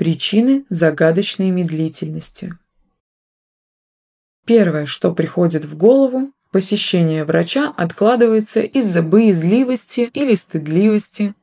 Причины загадочной медлительности. Первое, что приходит в голову, посещение врача откладывается из-за боязливости или стыдливости,